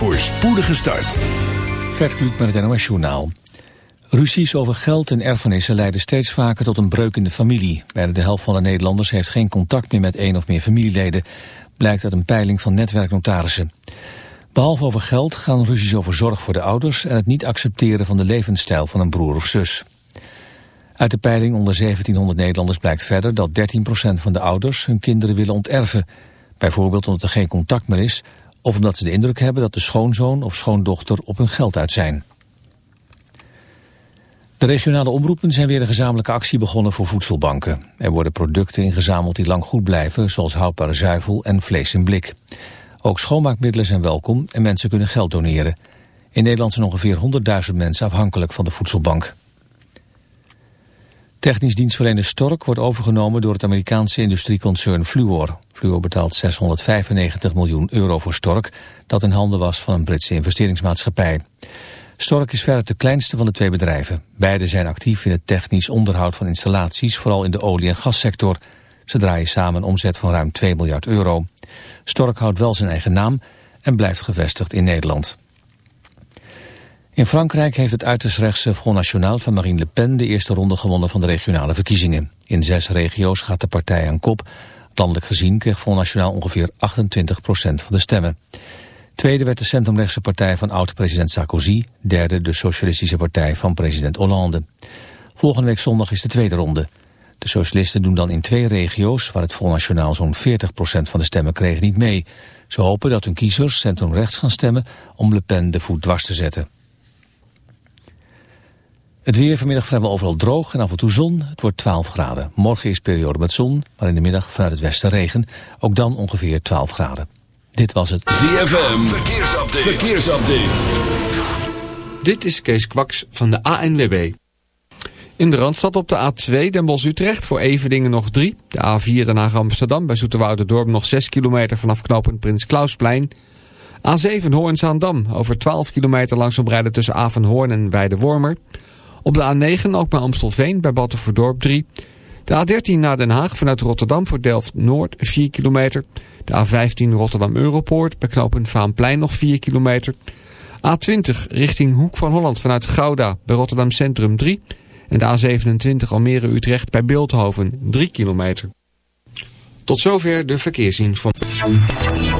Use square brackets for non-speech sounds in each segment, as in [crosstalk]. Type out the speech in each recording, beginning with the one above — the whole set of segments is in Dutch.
voor spoedige start. Gert Kluk met het NOS Journaal. Ruzies over geld en erfenissen leiden steeds vaker tot een breuk in de familie. Bijna de helft van de Nederlanders heeft geen contact meer met één of meer familieleden. Blijkt uit een peiling van netwerknotarissen. Behalve over geld gaan ruzies over zorg voor de ouders... en het niet accepteren van de levensstijl van een broer of zus. Uit de peiling onder 1700 Nederlanders blijkt verder dat 13% van de ouders hun kinderen willen onterven. Bijvoorbeeld omdat er geen contact meer is of omdat ze de indruk hebben dat de schoonzoon of schoondochter op hun geld uit zijn. De regionale omroepen zijn weer een gezamenlijke actie begonnen voor voedselbanken. Er worden producten ingezameld die lang goed blijven, zoals houdbare zuivel en vlees in blik. Ook schoonmaakmiddelen zijn welkom en mensen kunnen geld doneren. In Nederland zijn ongeveer 100.000 mensen afhankelijk van de voedselbank. Technisch dienstverlener Stork wordt overgenomen door het Amerikaanse industrieconcern Fluor. Fluor betaalt 695 miljoen euro voor Stork, dat in handen was van een Britse investeringsmaatschappij. Stork is verder de kleinste van de twee bedrijven. Beide zijn actief in het technisch onderhoud van installaties, vooral in de olie- en gassector. Ze draaien samen een omzet van ruim 2 miljard euro. Stork houdt wel zijn eigen naam en blijft gevestigd in Nederland. In Frankrijk heeft het uiterst rechtse Front National van Marine Le Pen de eerste ronde gewonnen van de regionale verkiezingen. In zes regio's gaat de partij aan kop. Landelijk gezien kreeg Front National ongeveer 28% van de stemmen. Tweede werd de centrumrechtse partij van oud-president Sarkozy. Derde de socialistische partij van president Hollande. Volgende week zondag is de tweede ronde. De socialisten doen dan in twee regio's, waar het Front National zo'n 40% van de stemmen kreeg, niet mee. Ze hopen dat hun kiezers centrumrechts gaan stemmen om Le Pen de voet dwars te zetten. Het weer vanmiddag vrijwel overal droog en af en toe zon. Het wordt 12 graden. Morgen is periode met zon, maar in de middag vanuit het westen regen. Ook dan ongeveer 12 graden. Dit was het ZFM Verkeersupdate. Verkeersupdate. Dit is Kees Kwaks van de ANWB. In de Randstad op de A2 Den Bosch-Utrecht voor Eveningen nog 3. De A4 Den Haag-Amsterdam bij Dorp nog 6 kilometer vanaf knooppunt Prins Klausplein. A7 Hoorn-Zaandam over 12 kilometer langzaam rijden tussen Avenhoorn en Weide-Wormer. Op de A9 ook bij Amstelveen bij Battenverdorp 3. De A13 naar Den Haag vanuit Rotterdam voor Delft-Noord 4 kilometer. De A15 Rotterdam-Europoort bij knooppunt Vaanplein nog 4 kilometer. A20 richting Hoek van Holland vanuit Gouda bij Rotterdam Centrum 3. En de A27 Almere-Utrecht bij Beeldhoven 3 kilometer. Tot zover de verkeersinformatie.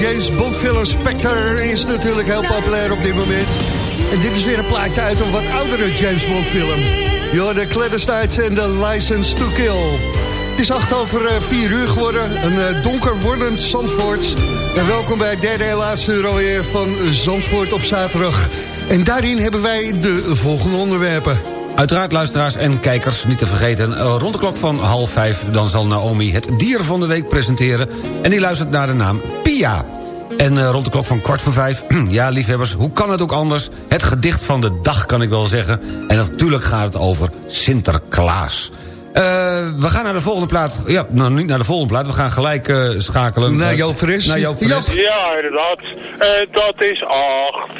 James Bond film Spectre is natuurlijk heel populair op dit moment. En dit is weer een plaatje uit een wat oudere James Bond film. Yo, de Clandestines en de License to Kill. Het is acht over eh, vier uur geworden. Een eh, donker wordend Zandvoort. En welkom bij het derde en laatste uur van Zandvoort op zaterdag. En daarin hebben wij de volgende onderwerpen. Uiteraard luisteraars en kijkers, niet te vergeten... eh, rond de klok van half vijf dan zal Naomi het dier van de week presenteren... en die luistert naar de naam Pia. En eh, rond de klok van kwart voor vijf, [clears throat] ja liefhebbers, hoe kan het ook anders? Het gedicht van de dag kan ik wel zeggen. En natuurlijk gaat het over Sinterklaas. Eh, we gaan naar de volgende plaat. Ja, nou niet naar de volgende plaat. We gaan gelijk eh, schakelen. Naar Joop Fris. Naar Joop Fris. Joop. Ja, inderdaad. En dat is acht.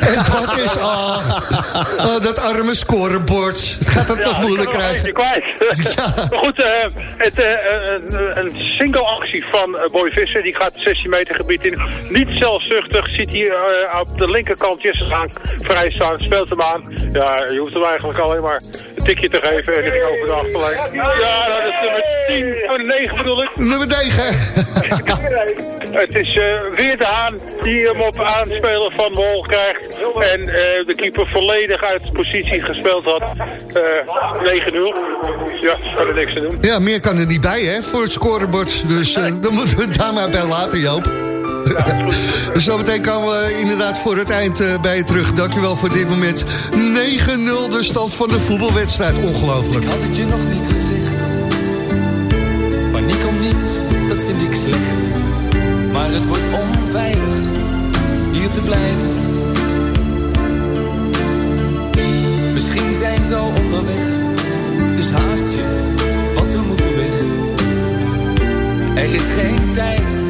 En dat is acht. [laughs] Oh, dat arme scorebord. Het gaat het Ja, toch ik moeilijk nog krijgen. eentje kwijt. [laughs] [laughs] maar goed, eh, het, eh, een, single actie van eh, Boy Visser. Die gaat het 16 meter gebied in. Niet zelfzuchtig. Ziet hij eh, op de linkerkant Jesse aan, vrij staan. Speelt hem aan. Ja, je hoeft hem eigenlijk alleen maar een tikje te geven. En ging over de achterlijn. Ja, dat is nummer 10. Oh, de 9 bedoel ik. Nummer 9. [laughs] Het is eh, weer de Haan die hem op aanspelen van Wol krijgt. En eh, de keeper volledig uit positie gespeeld had. Eh 9-0. Ja, kan er niks aan doen. Ja, meer kan er niet bij, hè, voor het scorebord. Dus dan moeten we het daar maar bij laten, Joop. Dus [laughs] Zometeen komen we inderdaad voor het eind eh, bij je terug. Dankjewel voor dit moment. 9-0 de stand van de voetbalwedstrijd. Ongelooflijk. Ik had het je nog niet gezegd. Paniek om niets, dat vind ik slecht. Maar het wordt onveilig hier te blijven. Misschien zijn ze al onderweg. Dus haast je, want we moeten weg. Er is geen tijd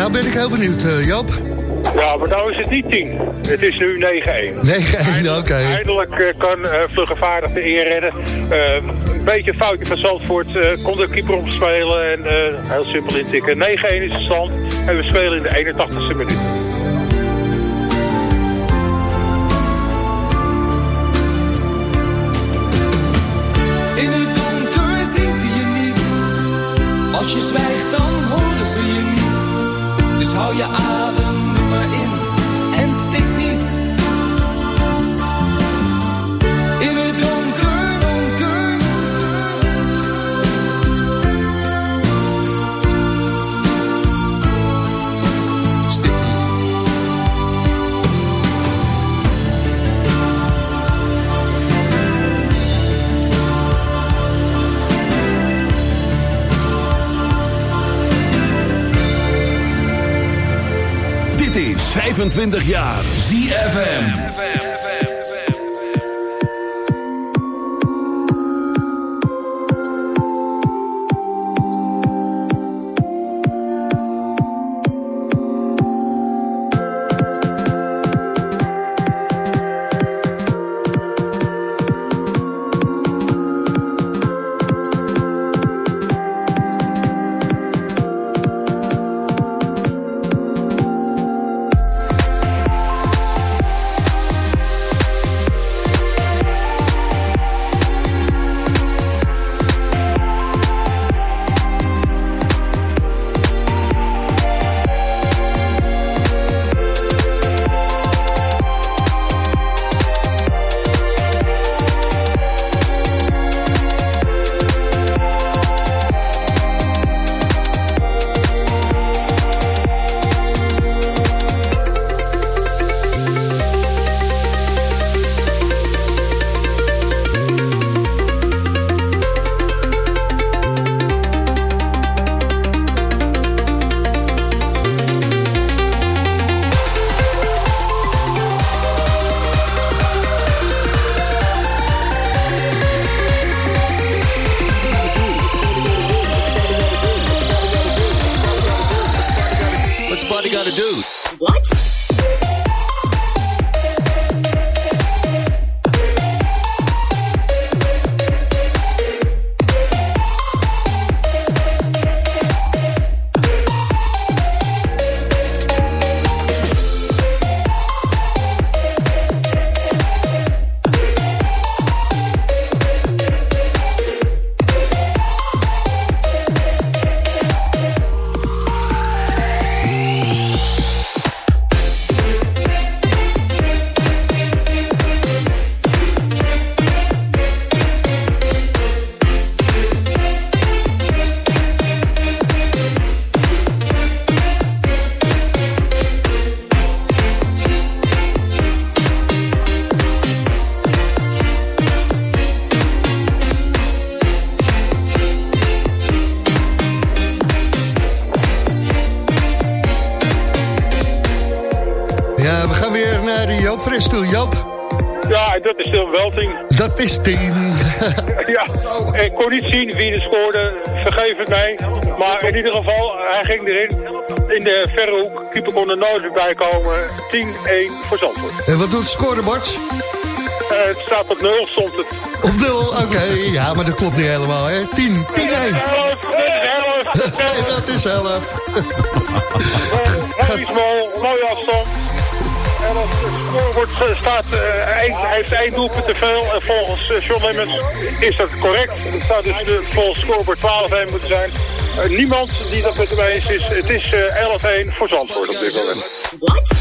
Nou ben ik heel benieuwd, eh, Joop. Ja, maar nou is het niet 10. Het is nu 9-1. 9-1, oké. Eindelijk eh, kan uh, Vluggevaardig de eer redden. Eh, een beetje een foutje van Zandvoort. eh, kon de keeper omspelen en eh, heel simpel intikken. 9-1 is de stand en we spelen in de 81ste minuut. Dus 25 jaar ZFM. Dat is 10. [laughs] ja, ik kon niet zien wie er scoorde. Vergeef het mij. Maar in ieder geval, hij ging erin. In de verre hoek. Keeper kon er nooit weer bij komen. 10-1 voor Zandvoort. en wat doet het scorebord? Eh, het staat op 0, stond het. Op 0, oké. Ja, maar dat klopt niet helemaal, hè. 10, 10-1. Helft, helft, En dat is 11. Mooi afstand. Het scorebord staat, eh, één- hij heeft één doelpunt te veel. En volgens eh, John Lemmens is dat correct. Het staat dus de, volgens scorebord 12-1 moeten zijn. Eh, niemand die dat met hem eens is. Het is eh, 11-1 voor Zandvoort op dit moment.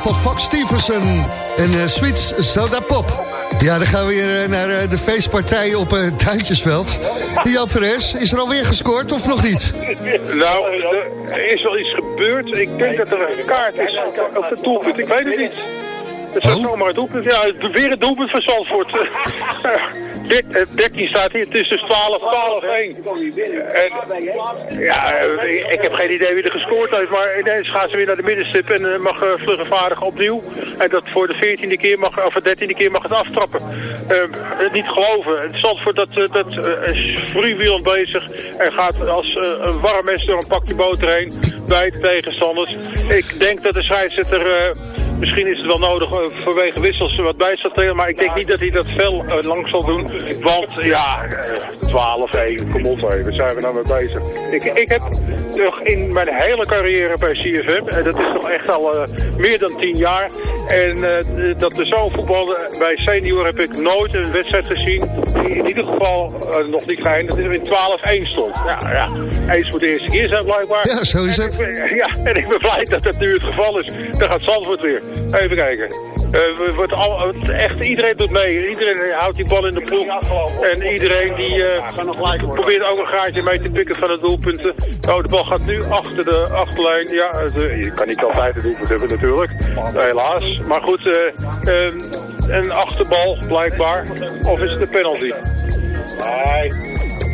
Van Fox Stevenson en eh, Sweets Soda Pop. Ja, dan gaan we weer eh, naar eh, de feestpartij op uh, Duintjesveld. Jan Veres, is er alweer gescoord of nog niet? Nou, er is wel iets gebeurd. Ik denk dat er een kaart is op het doelpunt. Ik weet het niet. Het is Oh. zomaar het doelpunt. Ja, weer het doelpunt van Zandvoort. [laughs] Dek- eh, 13 staat hier. Het is dus 12, 12, 1. En, ja, eh, ik heb geen idee wie er gescoord heeft. Maar ineens gaan ze weer naar de middenstip en eh, mag uh, vluggenvaardig opnieuw. En dat voor de 14e keer mag, of de 13e keer mag het aftrappen. Niet geloven. Het Zandvoort dat, eh, dat eh, is bezig. En gaat als een warm mes door een pakje boter heen. Bij de tegenstanders. Ik denk dat de scheidsrechter... eh, Misschien is het wel nodig eh, vanwege wissels wat bij zal tellen, maar ik denk niet dat hij dat veel eh, lang zal doen. Want ja, eh, 12, 1, kom op, hé, waar zijn we nou mee bezig? Ik, ik heb toch in mijn hele carrière bij CFM, en dat is toch echt al eh, meer dan 10 jaar, en eh, dat er zo voetballen bij senior heb ik nooit een wedstrijd gezien die in ieder geval eh, nog niet geëindigd is in 12-1 stond. Ja, ja, eens voor de eerste keer zijn blijkbaar. Ja, zo is En het. ik ben- [laughs] Ja, en ik ben blij dat dat nu het geval is. Dan gaat Zandvoort weer. Even kijken. Eh, wordt al, het- echt, iedereen doet mee. Iedereen houdt die bal in de ploeg. En iedereen die eh, probeert ook een gaatje mee te pikken van de doelpunten. Oh, de bal gaat nu achter de achterlijn. Ja, het, eh, je kan niet altijd de doelpunt hebben natuurlijk. Helaas. Maar goed, eh, eh, een achterbal blijkbaar. Of is het een penalty? Nee.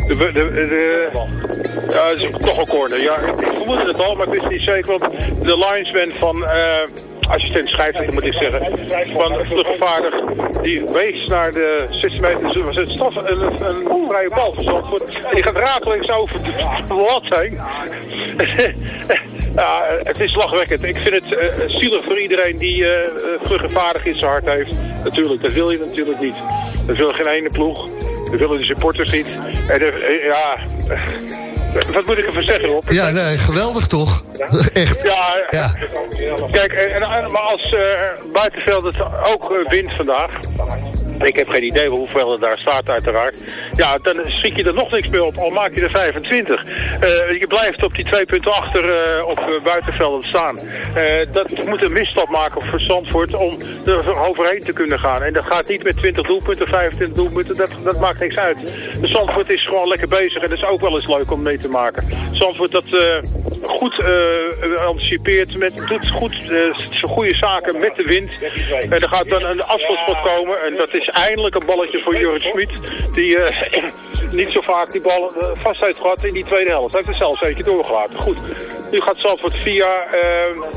De, de, ja, het is toch een corner. Ja, ik vermoedde het al, maar ik wist niet zeker. Want de linesman van eh, assistent scheidsrechter moet ik zeggen, van vluggevaardig, die wees naar de 16 meter. Was het een, een vrije bal. En die gaat rakelings over de heen. [laughs] ja, het is lachwekkend. Ik vind het eh, zielig voor iedereen die eh vluggevaardig in zijn hart heeft. Natuurlijk, dat wil je natuurlijk niet. Dat wil geen ene ploeg. Dat willen de supporters niet. En de, eh, ja, [laughs] wat moet ik ervan zeggen, Rob? Ja, nee, geweldig toch? [laughs] Echt. Ja, Ja. kijk, en, en- maar als eh buitenveld het ook eh, wint vandaag... Ik heb geen idee hoeveel er daar staat uiteraard. Ja, dan schiet je er nog niks meer op, al maak je er 25. Eh, je blijft op die twee punten achter eh, op uh, buitenveld staan. Eh, dat moet een misstap maken voor Zandvoort om er overheen te kunnen gaan. En dat gaat niet met 20 doelpunten, 25 doelpunten, dat, dat maakt niks uit. De Zandvoort is gewoon lekker bezig en dat is ook wel eens leuk om mee te maken. Zandvoort dat goed anticipeert, met, doet goed goede zaken met de wind. En er gaat dan een afstandsspot komen en dat is eindelijk een balletje voor Jurgen Smit. Die eh, [clears throat] niet zo vaak die bal eh, vast heeft gehad in die tweede helft. Hij heeft er zelfs eentje doorgelaten. Goed, nu gaat Zandvoort via eh,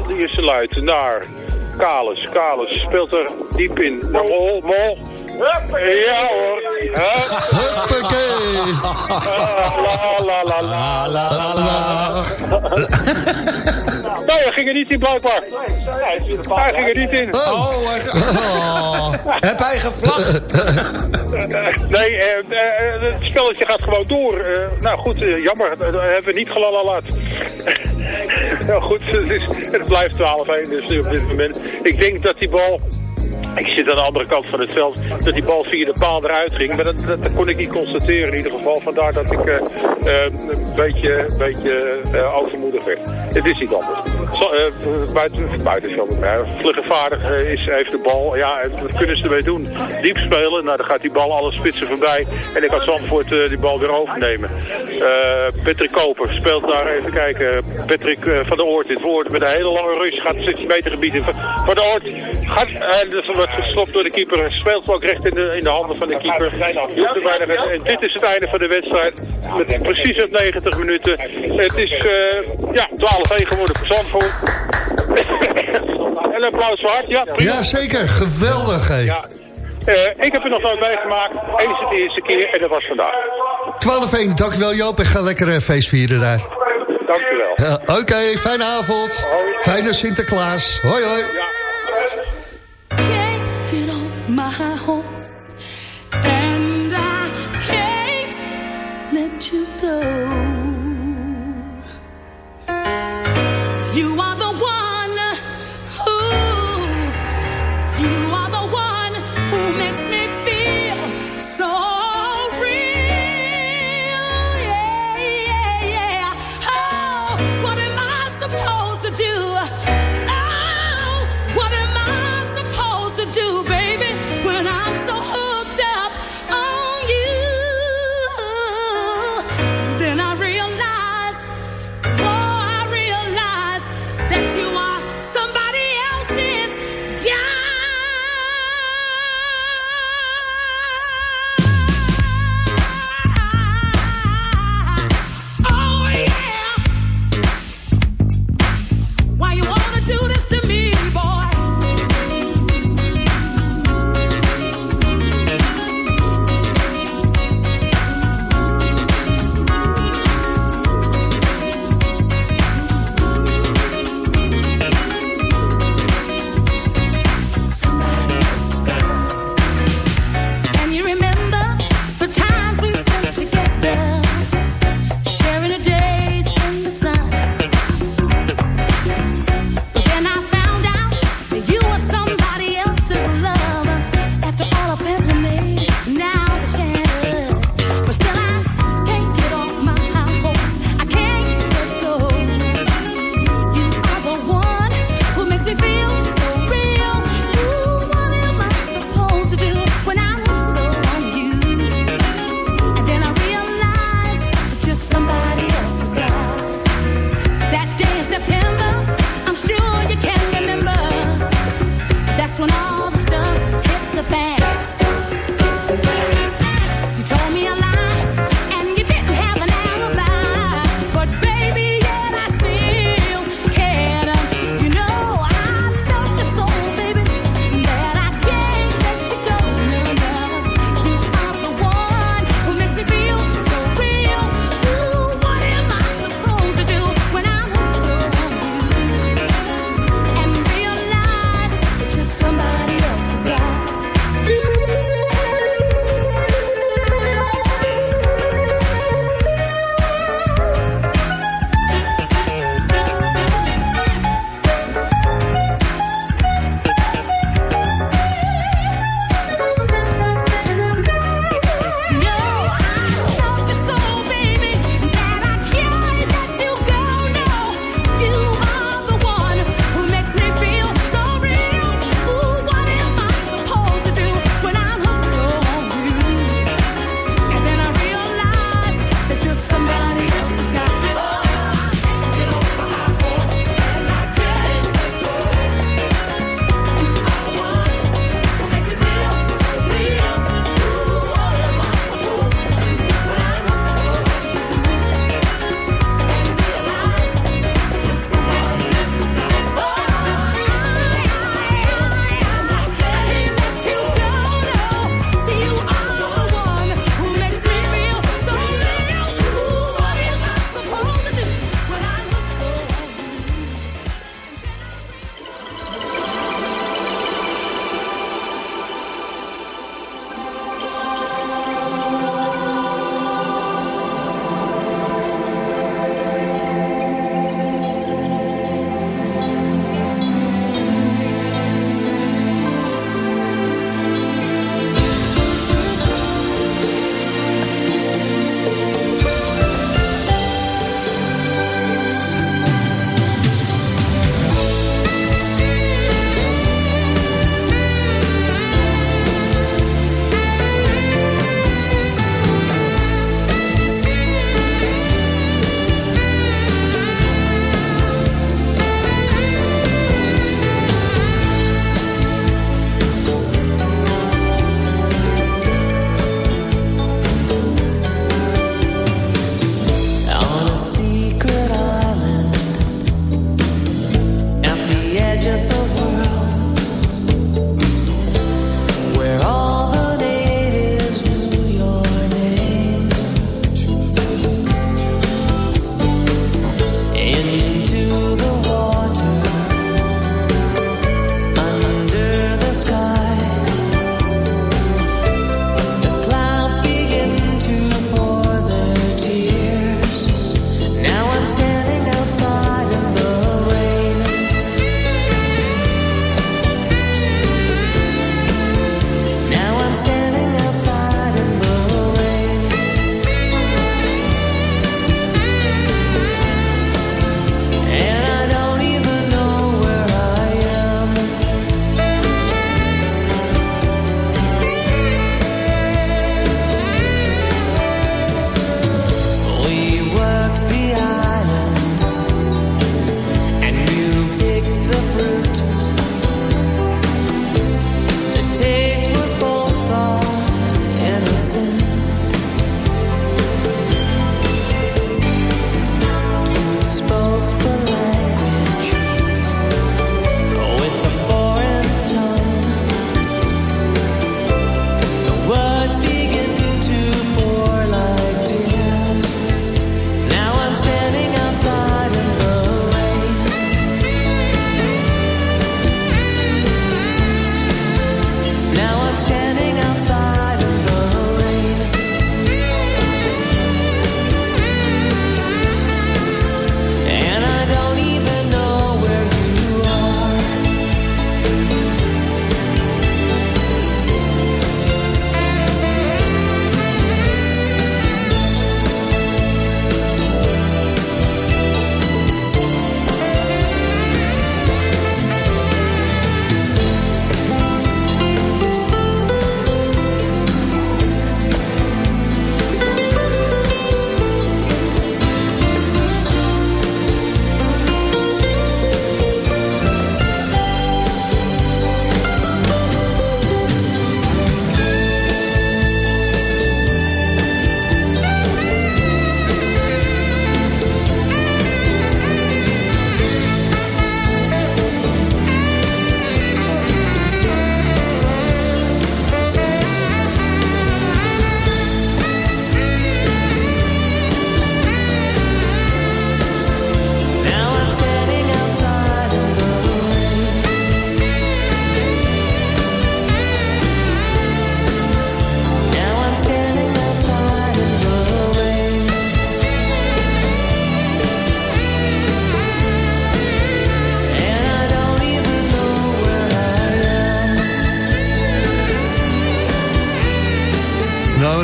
de eerste luid naar Kalis. Kalis speelt er diep in. Naar Mol, Mol. Ja hoor. Hup. Hoppakee. Ah, La la la la. [laughs] Nee, hij ging er niet in blijkbaar. Hij ging er niet in. Oh. Oh. Heb hij gevlacht? Nee, eh, eh, het spelletje gaat gewoon door. Eh, nou goed, eh, jammer. Dat hebben we niet gelalalat. [laughs] nou goed, het, is, het blijft 12-1 dus nu op dit moment. Ik denk dat die bal... Ik zit aan de andere kant van het veld, dat die bal via de paal eruit ging. Maar dat, dat, kon ik niet constateren in ieder geval. Vandaar dat ik eh, eh, een beetje, beetje eh, overmoedig werd. Het is niet anders. Zo, eh, buiten, buitenveld, eh, is, heeft de bal. Ja, wat kunnen ze ermee doen? Diep spelen, nou dan gaat die bal alle spitsen voorbij. En ik kan Zandvoort die bal weer overnemen. Patrick Koper speelt daar, even kijken. Patrick van der Oort in het woord met een hele lange rush. Gaat het 16 meter gebied in. Van, der Oort gaat, en wordt gestopt door de keeper. Speelt ook recht in de, in de handen van de keeper. Er En dit is het einde van de wedstrijd. Met precies op 90 minuten. Het is eh, ja, 12-1 geworden voor Zandvoort. en een applaus voor hart. Ja, prima. Ja, zeker. Geweldig. Ja. Eh, ik heb er nog nooit meegemaakt. Eens het de eerste keer en dat was vandaag. 12-1, dankjewel Joop. En ga lekker eh, feest vieren daar. Dank u wel. Ja, Oké, fijne avond. Fijne Sinterklaas. Hoi, hoi. off my home.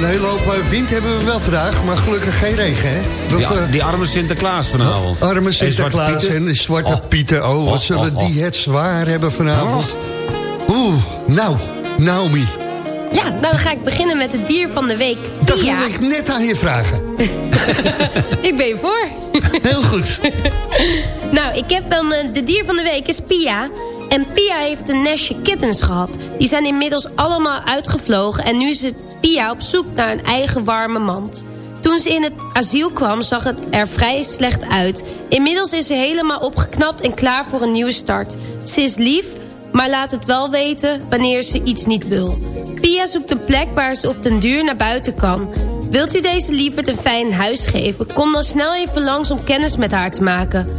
Hele hoop eh, wind hebben we wel vandaag, maar gelukkig geen regen, hè? Dat is, Die, eh, die arme Sinterklaas vanavond. arme En Zwarte Sinterklaas Pieten. en de Zwarte Oh. Pieten. Oh, wat Oh, zullen oh, oh. die het zwaar hebben vanavond. Oeh, nou, Naomi, Ja, nou dan ga ik beginnen met het dier van de week. dat wilde ik net aan je vragen. [laughs] Ik ben je voor. Heel goed. [laughs] Nou, ik heb dan eh, de dier van de week is Pia. En Pia heeft een nestje kittens gehad. Die zijn inmiddels allemaal uitgevlogen. En nu is het Pia op zoek naar een eigen warme mand. Toen ze in het asiel kwam, zag het er vrij slecht uit. Inmiddels is ze helemaal opgeknapt en klaar voor een nieuwe start. Ze is lief, maar laat het wel weten wanneer ze iets niet wil. Pia zoekt een plek waar ze op den duur naar buiten kan. Wilt u deze lieverd een fijn huis geven? Kom dan snel even langs om kennis met haar te maken.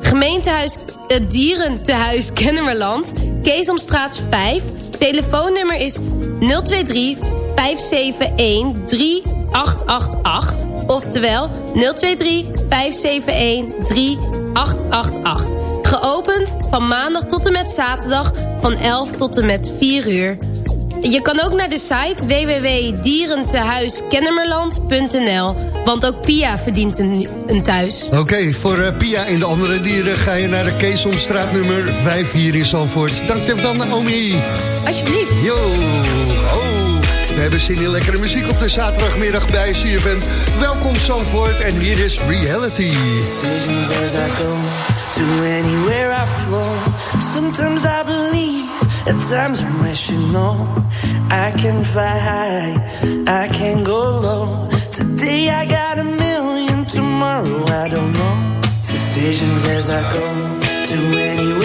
Gemeentehuis het Dierentehuis Kennemerland, Keesomstraat 5. Telefoonnummer is 023 571 3888. Oftewel 023 571 3888. Geopend van maandag tot en met zaterdag van 11 tot en met 4 uur. Je kan ook naar de site www.dierentehuiskennemerland.nl. Want ook Pia verdient een, een thuis. Oké, voor eh, Pia en de andere dieren ga je naar de Keesomstraat nummer 5 hier in Zandvoort. Dank je wel, Naomi. Alsjeblieft. Yo, hebben zin in lekkere muziek op de zaterdagmiddag bij CFM. Welkom Zandvoort en hier is Reality. decisions as I go to anywhere I flow. Sometimes I believe, at times I'm rational. I can fly high, I can go low. Today I got a million, tomorrow I don't know. Decisions as I go to anywhere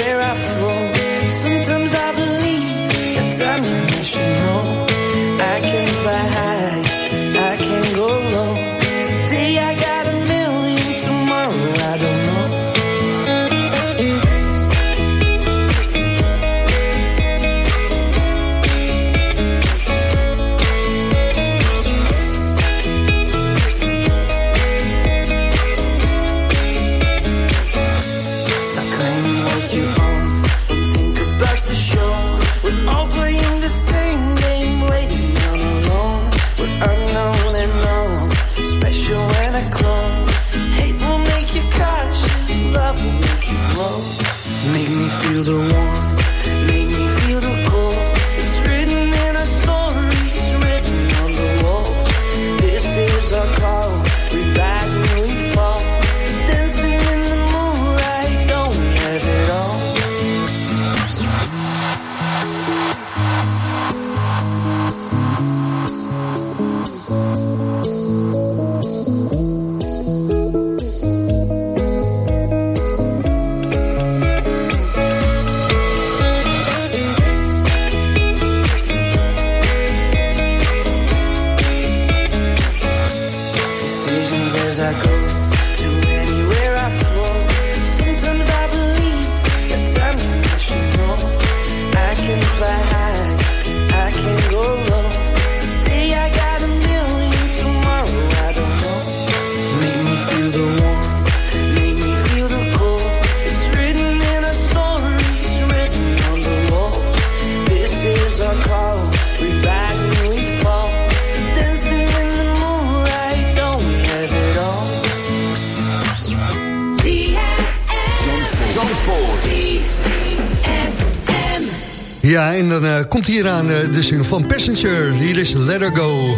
komt hier aan eh, de single van Passenger. Hier is Let Her Go.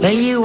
Well, you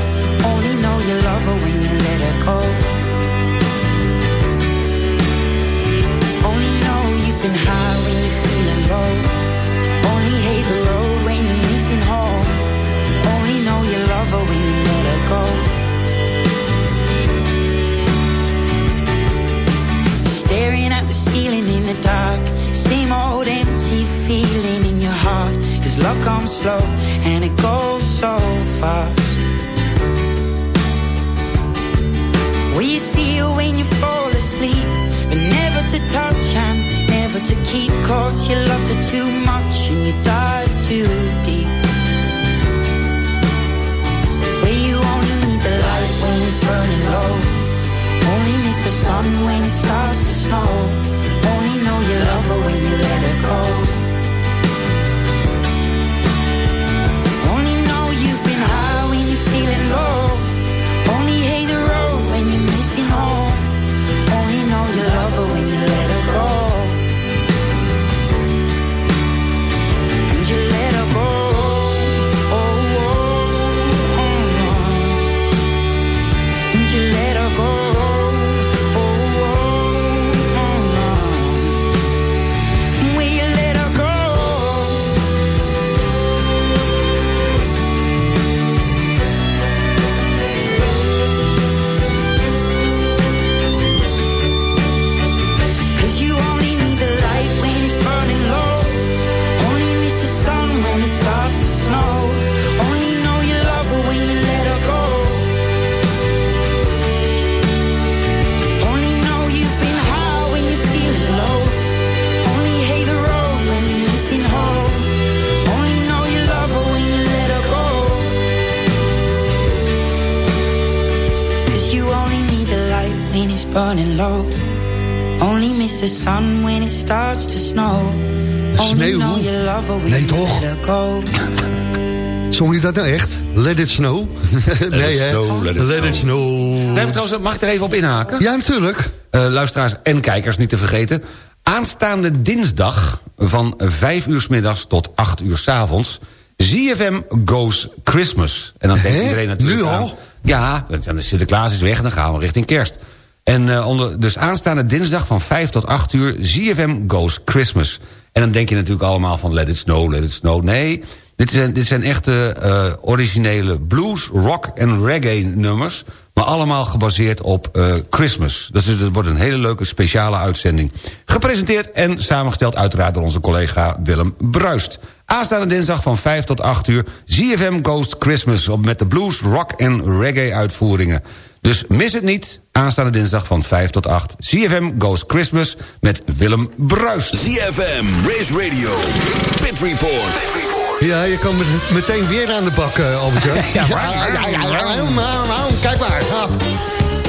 Burning low. Only miss the sun when it starts to snow. Only Sneeuw? know you love her when Nee, toch? let go. Zong je dat nou echt? Let it snow? [laughs] nee, hè? snow, let it let it snow. Trouwens, mag ik er even op inhaken? Ja, natuurlijk. Eh, luisteraars en kijkers, niet te vergeten. Aanstaande dinsdag van 5 uur s middags tot 8 uur s avonds... ZFM Goes Christmas. En dan denkt iedereen natuurlijk Nu al? aan- Ja, want de Sinterklaas is weg en dan gaan we richting kerst. En eh, onder, dus aanstaande dinsdag van 5 tot 8 uur... ZFM Goes Christmas. En dan denk je natuurlijk allemaal van let it snow, let it snow. Nee, dit zijn, dit zijn echte eh, originele blues, rock en reggae nummers... maar allemaal gebaseerd op eh, Christmas. Dus het wordt een hele leuke speciale uitzending. Gepresenteerd en samengesteld uiteraard door onze collega Willem Bruist. Aanstaande dinsdag van 5 tot 8 uur... ZFM Ghost Christmas op met de blues, rock en reggae uitvoeringen. Dus mis het niet, aanstaande dinsdag van 5 tot 8. CFM Goes Christmas met Willem Bruist. ZFM, Race Radio, Pit Report. Ja, je kan met- meteen weer aan de bak, uh, Albert. ja, ja, ja, ja, ja, Kijk maar.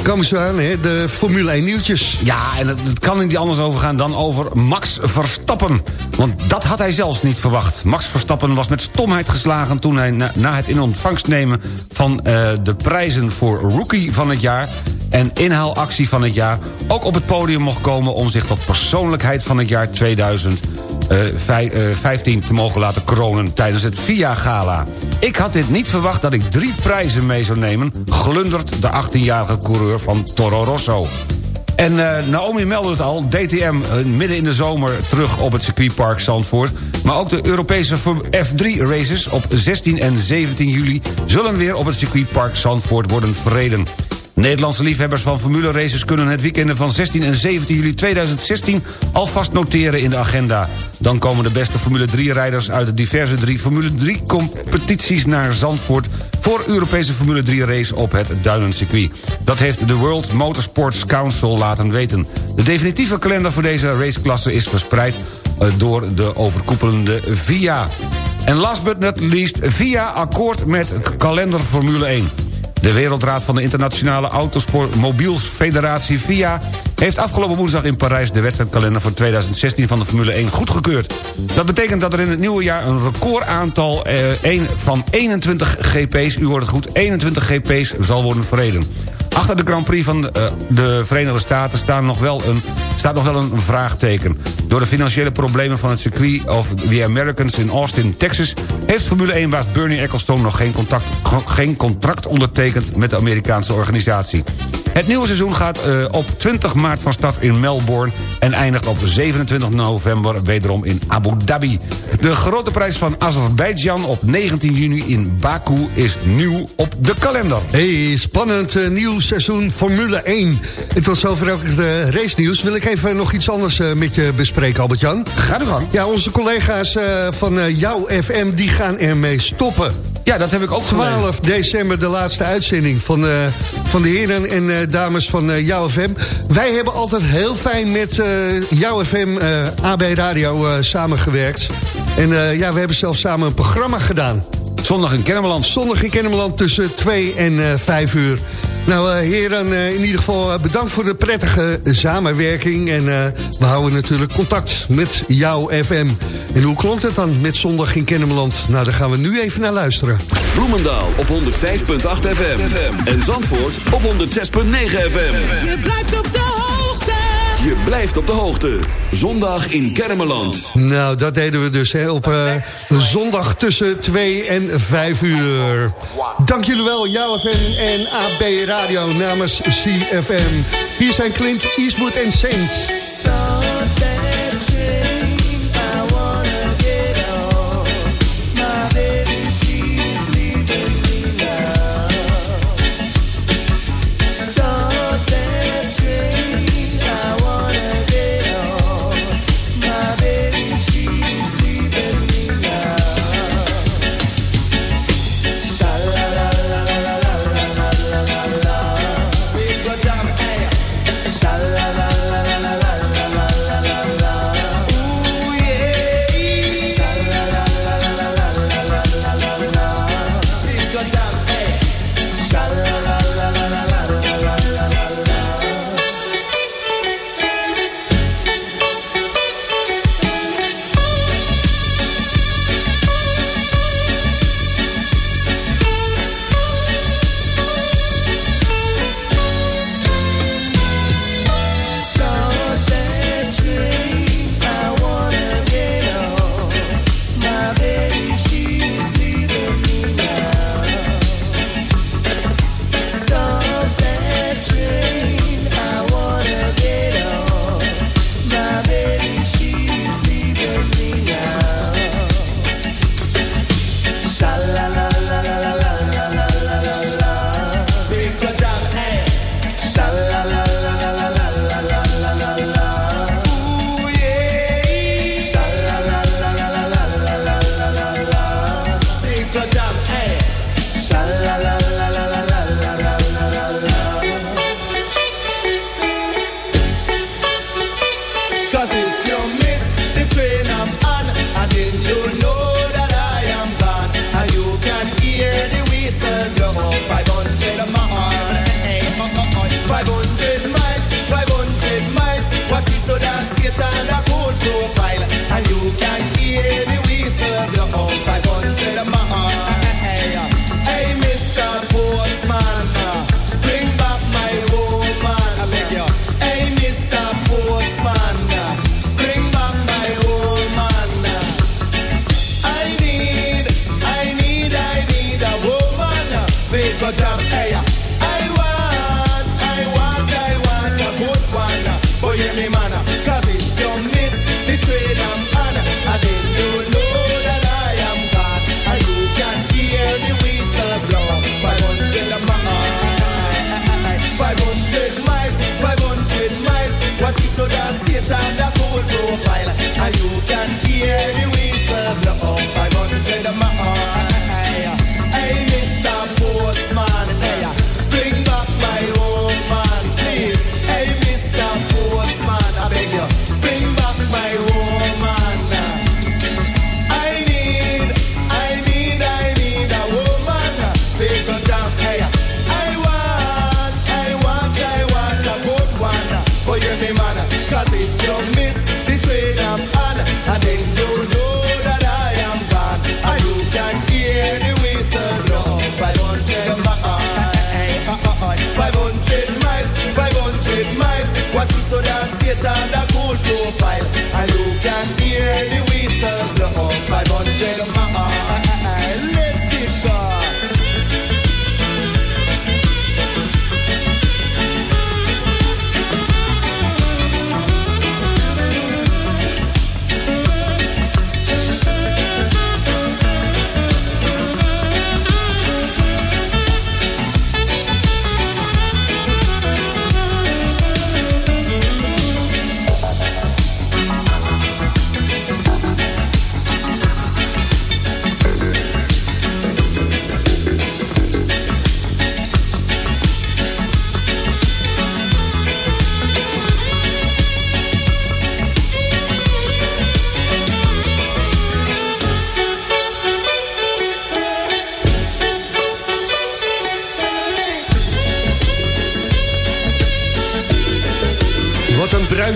Komen ze aan, hè? De Formule 1 nieuwtjes. Ja, en het, kan niet anders overgaan dan over Max Verstappen. Want dat had hij zelfs niet verwacht. Max Verstappen was met stomheid geslagen toen hij na, het in ontvangst nemen... van eh, de prijzen voor Rookie van het jaar en inhaalactie van het jaar... ook op het podium mocht komen om zich tot persoonlijkheid van het jaar 2015 te mogen laten kronen tijdens het VIA-gala. Ik had dit niet verwacht dat ik drie prijzen mee zou nemen... glundert de 18-jarige coureur van Toro Rosso. En eh, Naomi meldde het al, DTM eh, midden in de zomer terug op het circuitpark Zandvoort. Maar ook de Europese F3-races op 16 en 17 juli... zullen weer op het circuitpark Zandvoort worden verreden. Nederlandse liefhebbers van Formule Races kunnen het weekenden van 16 en 17 juli 2016 alvast noteren in de agenda. Dan komen de beste Formule 3-rijders uit de diverse drie Formule 3-competities naar Zandvoort voor Europese Formule 3 race op het Duinencircuit. Dat heeft de World Motorsports Council laten weten. De definitieve kalender voor deze raceklasse is verspreid eh, door de overkoepelende VIA. En last but not least, VIA akkoord met kalender Formule 1. De Wereldraad van de Internationale Automobielsfederatie FIA... heeft afgelopen woensdag in Parijs de wedstrijdkalender voor 2016 van de Formule 1 goedgekeurd. Dat betekent dat er in het nieuwe jaar een recordaantal eh, van 21 GP's... u hoort het goed, 21 GP's zal worden verreden. Achter de Grand Prix van de, uh, de Verenigde Staten staan nog wel een, staat nog wel een vraagteken. Door de financiële problemen van het circuit of the Americans in Austin, Texas... heeft Formule 1-baas Bernie Ecclestone nog geen, contact, geen contract ondertekend met de Amerikaanse organisatie. Het nieuwe seizoen gaat uh, op 20 maart van start in Melbourne... en eindigt op 27 november wederom in Abu Dhabi. De grote prijs van Azerbeidzjan op 19 juni in Baku is nieuw op de kalender. Hey, spannend uh, nieuw seizoen Formule 1. En tot zover ook de race nieuws. Wil ik even nog iets anders met je bespreken, Albert-Jan? Ga de gang. Ja, onze collega's van jouw FM, die gaan ermee stoppen. Ja, dat heb ik ook 12 gelezen. december de laatste uitzending van, van de heren en dames van uh, Jouw FM. Wij hebben altijd heel fijn met Jouw FM AB Radio samengewerkt. En ja, we hebben zelfs samen een programma gedaan. Zondag in Kennemerland. Zondag in Kennemerland tussen 2 en 5 uur. Nou, uh, heren, uh, in ieder geval uh, bedankt voor de prettige samenwerking. En we houden natuurlijk contact met jouw FM. En hoe klonk het dan met Zondag in Kennemerland? Nou, daar gaan we nu even naar luisteren. Bloemendaal op 105.8 FM. En Zandvoort op 106.9 FM. Je blijft op de hoogte. Je blijft op de hoogte. Zondag in Kennemerland. Nou, dat deden we dus hè, op uh, zondag tussen 2 en 5 uur. Dank jullie wel, jouw FM en AB Radio namens CFM. Hier zijn Clint Eastwood en Saint.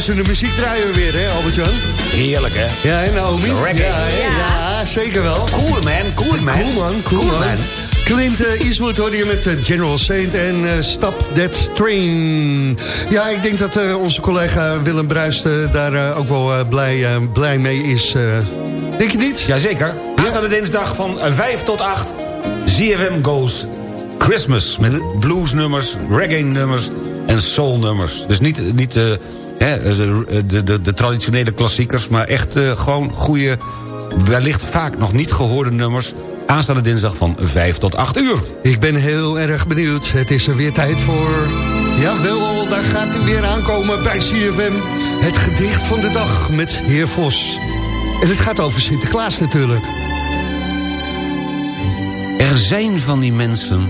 Bruisende muziek draaien we weer, hè Albert-Jan? Heerlijk, hè? Ja, en Naomi? Reggae. Ja, ja, zeker wel. Cool man, cool man. Cool man, cool, Cool man. man. Clint eh, Eastwood hoorde je met eh, General Saint en eh, Stop That Train. Ja, ik denk dat eh, onze collega Willem Bruist daar eh, ook wel eh, blij, blij mee is. eh. denk je niet? Jazeker. Aanstaande dinsdag van eh, 5 tot 8. ZFM Goes Christmas. Met bluesnummers, reggae-nummers en soul-nummers. Dus niet, niet eh, de, de, de, de traditionele klassiekers... maar echt eh, gewoon goede, wellicht vaak nog niet gehoorde nummers... Aanstaande dinsdag van 5 tot 8 uur. Ik ben heel erg benieuwd. Het is er weer tijd voor... Jawel, daar gaat hij weer aankomen bij CFM. Het gedicht van de dag met heer Vos. En het gaat over Sinterklaas natuurlijk. Er zijn van die mensen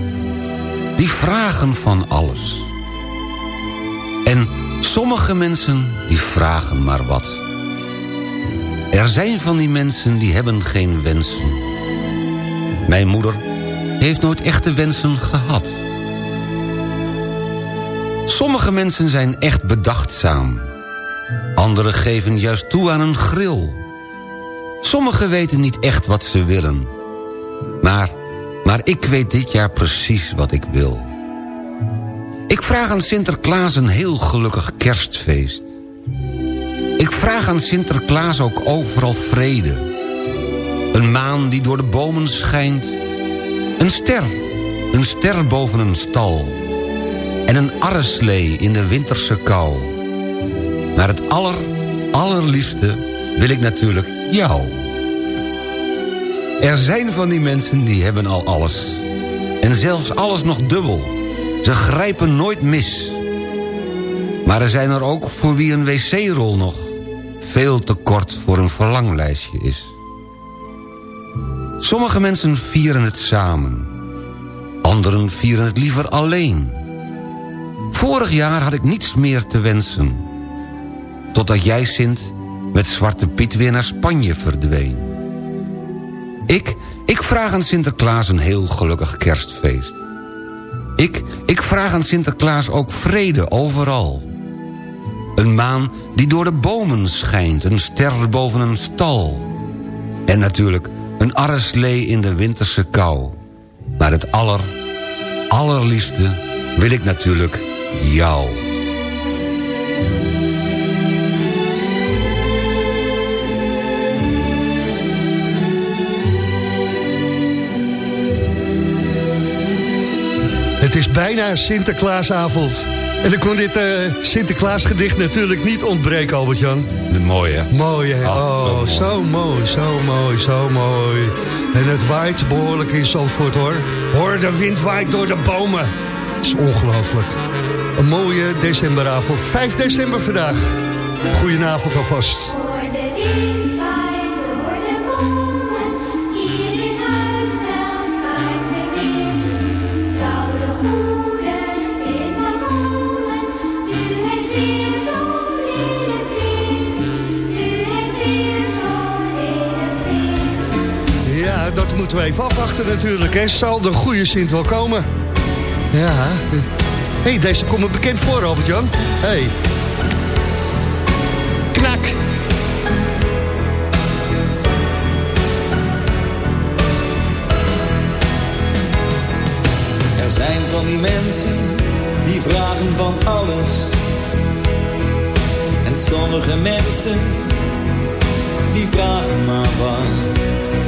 die vragen van alles. En sommige mensen die vragen maar wat. Er zijn van die mensen die hebben geen wensen. Mijn moeder heeft nooit echte wensen gehad. Sommige mensen zijn echt bedachtzaam. Anderen geven juist toe aan een grill. Sommigen weten niet echt wat ze willen. Maar, maar ik weet dit jaar precies wat ik wil. Ik vraag aan Sinterklaas een heel gelukkig kerstfeest. Ik vraag aan Sinterklaas ook overal vrede. Een maan die door de bomen schijnt. Een ster, een ster boven een stal. En een arreslee in de winterse kou. Maar het aller, allerliefste wil ik natuurlijk jou. Er zijn van die mensen die hebben al alles. En zelfs alles nog dubbel. Ze grijpen nooit mis. Maar er zijn er ook voor wie een wc-rol nog... veel te kort voor een verlanglijstje is. Sommige mensen vieren het samen. Anderen vieren het liever alleen. Vorig jaar had ik niets meer te wensen. Totdat jij, Sint, met Zwarte Piet weer naar Spanje verdween. Ik, ik vraag aan Sinterklaas een heel gelukkig kerstfeest. Ik, ik vraag aan Sinterklaas ook vrede overal. Een maan die door de bomen schijnt, een ster boven een stal. En natuurlijk een arreslee in de winterse kou. Maar het aller, allerliefste wil ik natuurlijk jou. Is bijna Sinterklaasavond. En dan kon dit eh, Sinterklaasgedicht natuurlijk niet ontbreken, Albert-Jan. Mooi, hè? Mooi, hè? Oh, zo mooi, zo mooi, zo mooi. En het waait behoorlijk in Zandvoort, hoor. Hoor, de wind waait door de bomen. Het is ongelooflijk. Een mooie decemberavond. 5 december vandaag. Goedenavond alvast. We even afwachten natuurlijk. Hè. Zal de goede Sint wel komen? Ja. Hé, hey, deze komt me bekend voor, Albert-Jan. Hé. Hey. Knak. Er zijn van die mensen die vragen van alles. En sommige mensen die vragen maar wat.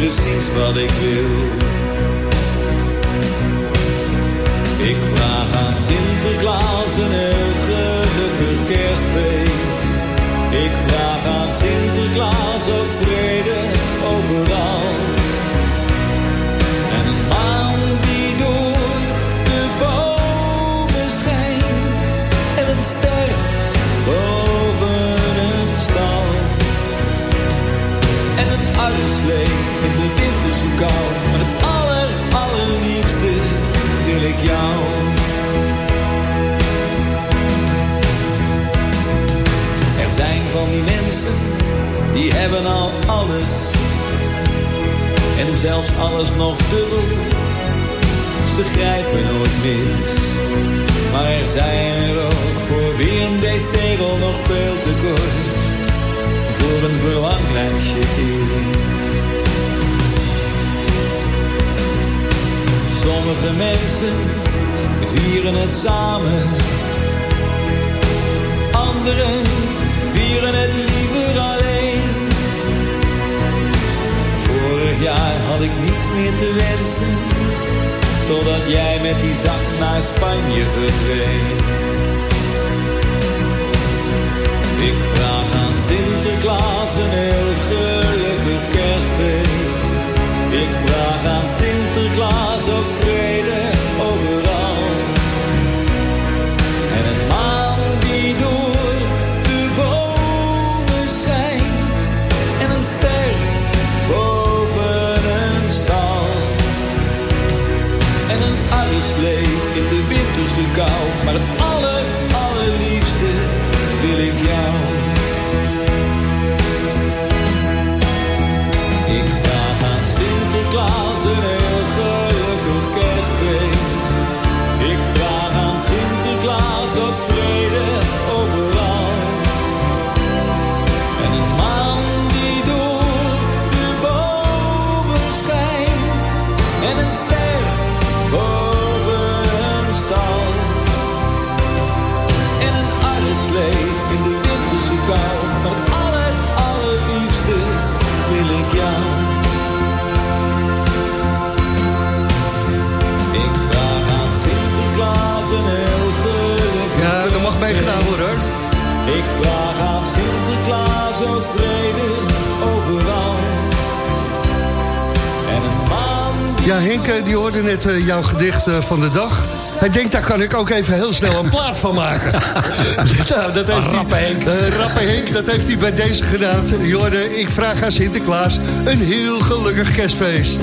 precies wat ik wil. Ik vraag aan Sinterklaas een heel gelukkig kerstfeest. Ik vraag aan Sinterklaas ook vrede overal. die hebben al alles. En zelfs alles nog dubbel, ze grijpen nooit mis. Maar er zijn er ook voor wie in deze wereld nog veel te kort voor een verlanglijstje is. Sommige mensen vieren het samen, anderen vieren het liever alleen. Vorig jaar had ik niets meer te wensen, totdat jij met die zak naar Spanje verdween. Ik vraag aan Sinterklaas een gedicht eh, van de dag. Hij denkt, daar kan ik ook even heel snel een plaat van maken. [laughs] nou, dat heeft Rappe hij, Henk. eh, Rappe Henk, dat heeft hij bij deze gedaan. Je hoorde, ik vraag aan Sinterklaas een heel gelukkig kerstfeest.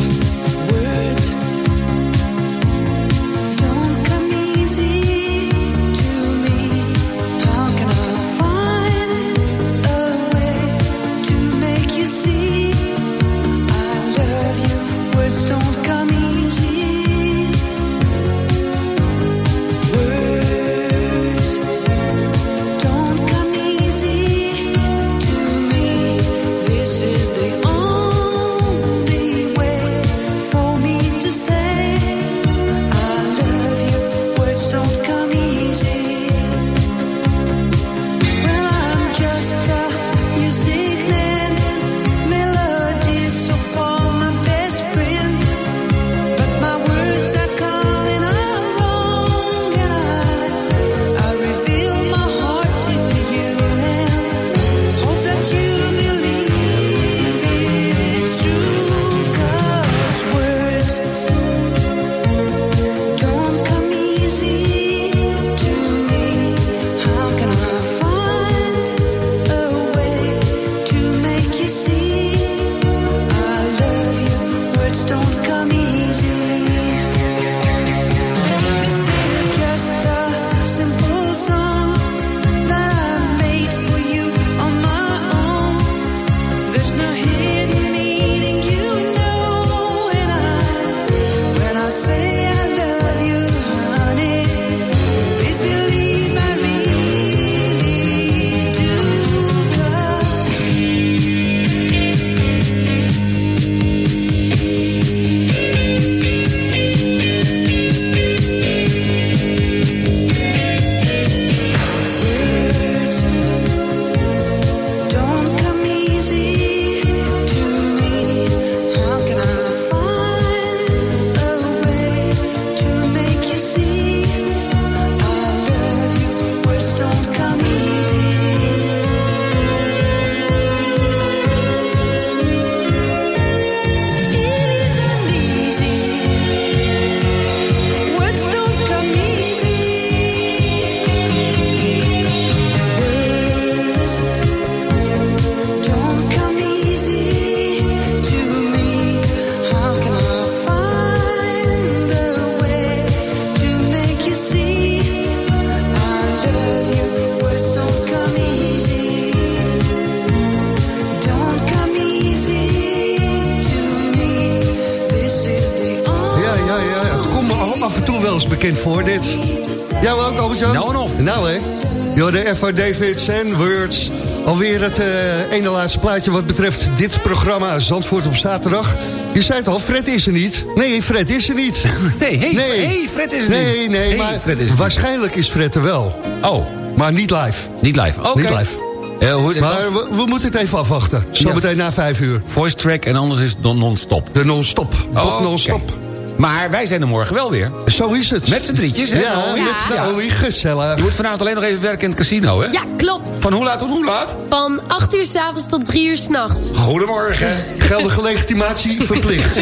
De F.O. Davids en Words. Alweer het eh, ene laatste plaatje wat betreft dit programma Zandvoort op zaterdag. Je zei het al, Fred is er niet. Nee, Fred is er niet. [laughs] Nee, hey, nee. hey, Fred is er nee, niet. Nee, Hey, maar Fred is waarschijnlijk is Fred er wel. Oh, Maar niet live. niet live. Oké. Niet live. Eh, hoe, Maar we, we moeten het even afwachten. Zometeen na vijf uur. Voice track en anders is het non-stop. De non-stop. Oh, non-stop. Maar wij zijn er morgen wel weer. Zo is het. Met z'n drietjes, hè? Ja, Naomi? met Naomi. Gezellig. Je moet vanavond alleen nog even werken in het casino, hè? Ja, klopt. Van hoe laat tot hoe laat? Van 8 uur s'avonds tot 3 uur s'nachts. Goedemorgen. Geldige legitimatie [laughs] verplicht.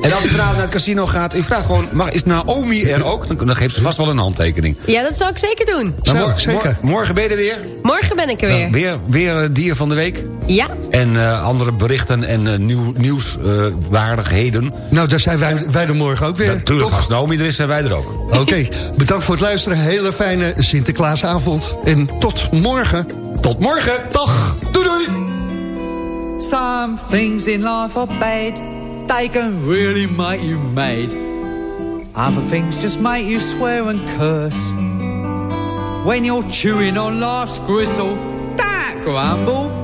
En als u vanavond naar het casino gaat, u vraagt gewoon... Mag, is Naomi er ook? Dan, dan geeft ze vast wel een handtekening. Ja, dat zal ik zeker doen. Zo, mor- zeker. mor- morgen ben je er weer? Morgen ben ik er weer. Weer, weer eh, dier van de week? Ja, En eh, andere berichten en eh, nieuw, nieuwswaardigheden. Nou, daar zijn wij, wij er morgen ook weer. Natuurlijk, als Naomi er is, zijn wij er ook. Oké, bedankt voor het luisteren. Hele fijne Sinterklaasavond. En tot morgen. Tot morgen. Dag. Doei doei. Some things in life are bad. They can really make you mad. Other things just make you swear and curse. When you're chewing on life's gristle, don't grumble,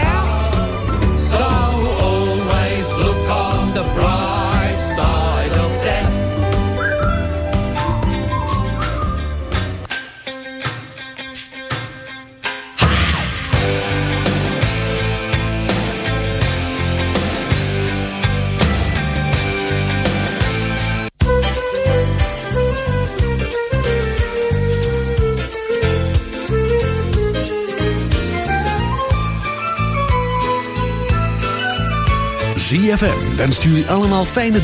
ZFM wenst jullie allemaal fijne